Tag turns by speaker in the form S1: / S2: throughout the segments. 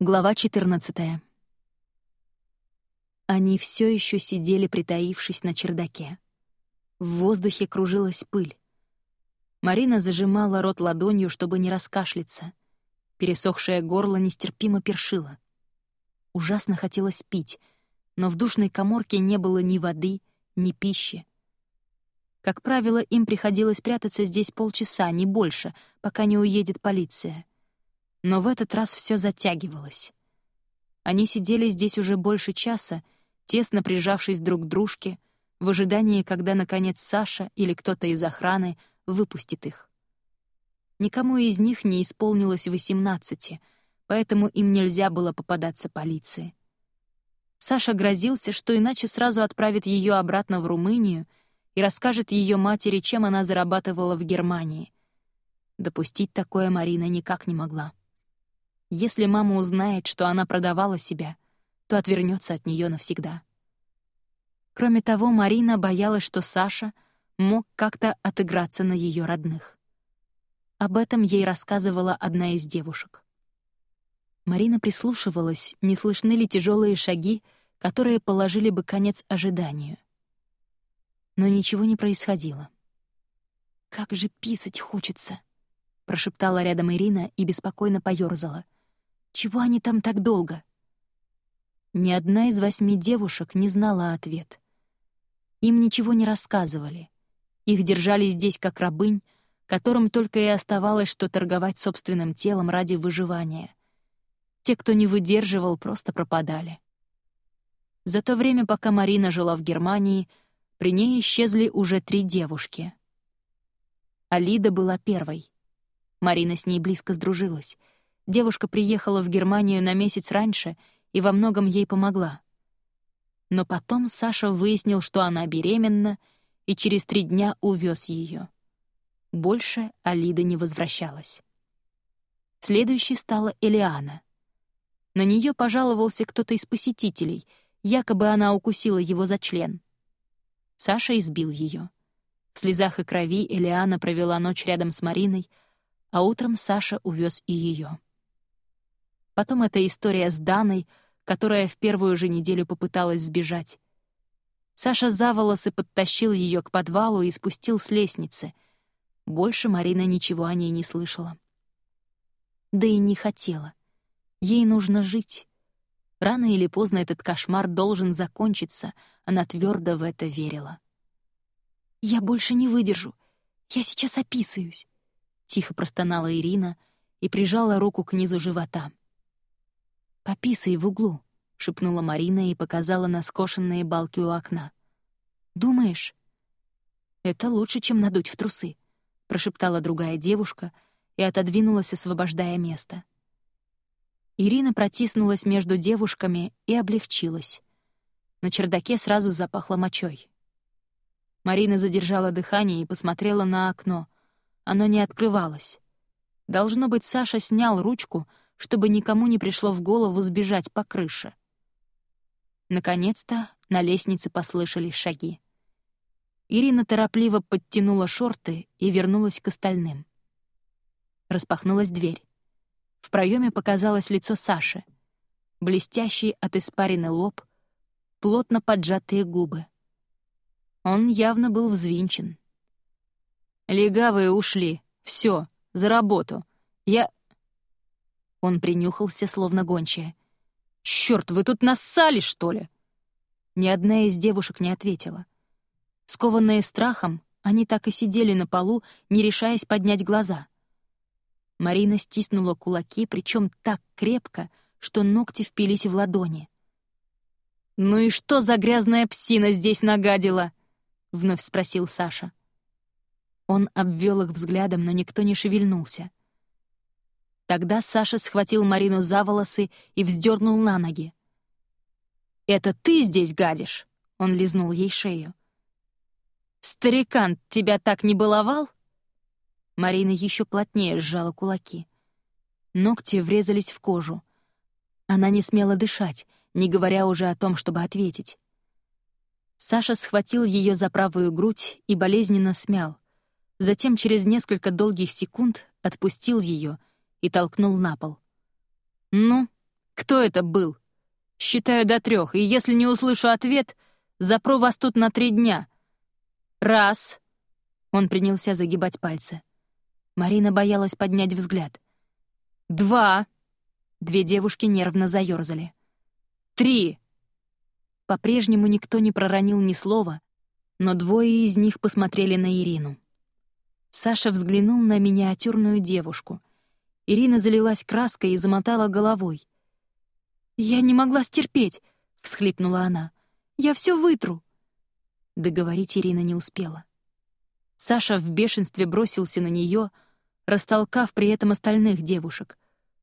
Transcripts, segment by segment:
S1: Глава 14. Они все еще сидели, притаившись на чердаке. В воздухе кружилась пыль. Марина зажимала рот ладонью, чтобы не раскашляться. Пересохшее горло нестерпимо першило. Ужасно хотелось пить, но в душной коморке не было ни воды, ни пищи. Как правило, им приходилось прятаться здесь полчаса, не больше, пока не уедет полиция но в этот раз все затягивалось. Они сидели здесь уже больше часа, тесно прижавшись друг к дружке, в ожидании, когда, наконец, Саша или кто-то из охраны выпустит их. Никому из них не исполнилось восемнадцати, поэтому им нельзя было попадаться полиции. Саша грозился, что иначе сразу отправит ее обратно в Румынию и расскажет ее матери, чем она зарабатывала в Германии. Допустить такое Марина никак не могла. Если мама узнает, что она продавала себя, то отвернется от нее навсегда. Кроме того, Марина боялась, что Саша мог как-то отыграться на ее родных. Об этом ей рассказывала одна из девушек. Марина прислушивалась, не слышны ли тяжелые шаги, которые положили бы конец ожиданию. Но ничего не происходило. «Как же писать хочется!» — прошептала рядом Ирина и беспокойно поёрзала — чего они там так долго? Ни одна из восьми девушек не знала ответ. Им ничего не рассказывали. Их держали здесь как рабынь, которым только и оставалось, что торговать собственным телом ради выживания. Те, кто не выдерживал, просто пропадали. За то время, пока Марина жила в Германии, при ней исчезли уже три девушки. Алида была первой. Марина с ней близко сдружилась — Девушка приехала в Германию на месяц раньше и во многом ей помогла. Но потом Саша выяснил, что она беременна, и через три дня увез ее. Больше Алида не возвращалась. Следующей стала Элиана. На нее пожаловался кто-то из посетителей, якобы она укусила его за член. Саша избил ее. В слезах и крови Элиана провела ночь рядом с Мариной, а утром Саша увез и ее. Потом эта история с Даной, которая в первую же неделю попыталась сбежать. Саша за волосы подтащил ее к подвалу и спустил с лестницы. Больше Марина ничего о ней не слышала. Да и не хотела. Ей нужно жить. Рано или поздно этот кошмар должен закончиться, она твердо в это верила. «Я больше не выдержу. Я сейчас описываюсь», — тихо простонала Ирина и прижала руку к низу живота. «Пописай в углу», — шепнула Марина и показала на скошенные балки у окна. «Думаешь?» «Это лучше, чем надуть в трусы», — прошептала другая девушка и отодвинулась, освобождая место. Ирина протиснулась между девушками и облегчилась. На чердаке сразу запахло мочой. Марина задержала дыхание и посмотрела на окно. Оно не открывалось. Должно быть, Саша снял ручку, чтобы никому не пришло в голову сбежать по крыше. Наконец-то на лестнице послышались шаги. Ирина торопливо подтянула шорты и вернулась к остальным. Распахнулась дверь. В проеме показалось лицо Саши. Блестящий от испарины лоб, плотно поджатые губы. Он явно был взвинчен. «Легавые ушли. Все, за работу. Я...» Он принюхался, словно гончая. «Чёрт, вы тут нассали, что ли?» Ни одна из девушек не ответила. Скованные страхом, они так и сидели на полу, не решаясь поднять глаза. Марина стиснула кулаки, причем так крепко, что ногти впились в ладони. «Ну и что за грязная псина здесь нагадила?» — вновь спросил Саша. Он обвел их взглядом, но никто не шевельнулся. Тогда Саша схватил Марину за волосы и вздернул на ноги. «Это ты здесь гадишь?» — он лизнул ей шею. «Старикан тебя так не баловал?» Марина еще плотнее сжала кулаки. Ногти врезались в кожу. Она не смела дышать, не говоря уже о том, чтобы ответить. Саша схватил ее за правую грудь и болезненно смял. Затем через несколько долгих секунд отпустил ее и толкнул на пол. «Ну, «Кто это был?» «Считаю до трех, и если не услышу ответ, запру вас тут на три дня». «Раз». Он принялся загибать пальцы. Марина боялась поднять взгляд. «Два». Две девушки нервно заёрзали. «Три». По-прежнему никто не проронил ни слова, но двое из них посмотрели на Ирину. Саша взглянул на миниатюрную девушку. Ирина залилась краской и замотала головой. «Я не могла стерпеть», — всхлипнула она. «Я все вытру». Договорить Ирина не успела. Саша в бешенстве бросился на нее, растолкав при этом остальных девушек.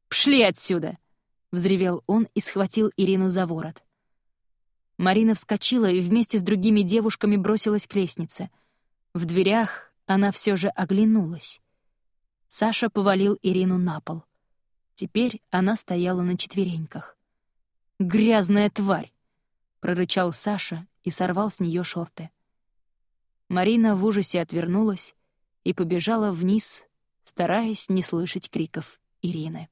S1: «Пшли отсюда!» — взревел он и схватил Ирину за ворот. Марина вскочила и вместе с другими девушками бросилась к лестнице. В дверях она все же оглянулась. Саша повалил Ирину на пол. Теперь она стояла на четвереньках. «Грязная тварь!» — прорычал Саша и сорвал с нее шорты. Марина в ужасе отвернулась и побежала вниз, стараясь не слышать криков Ирины.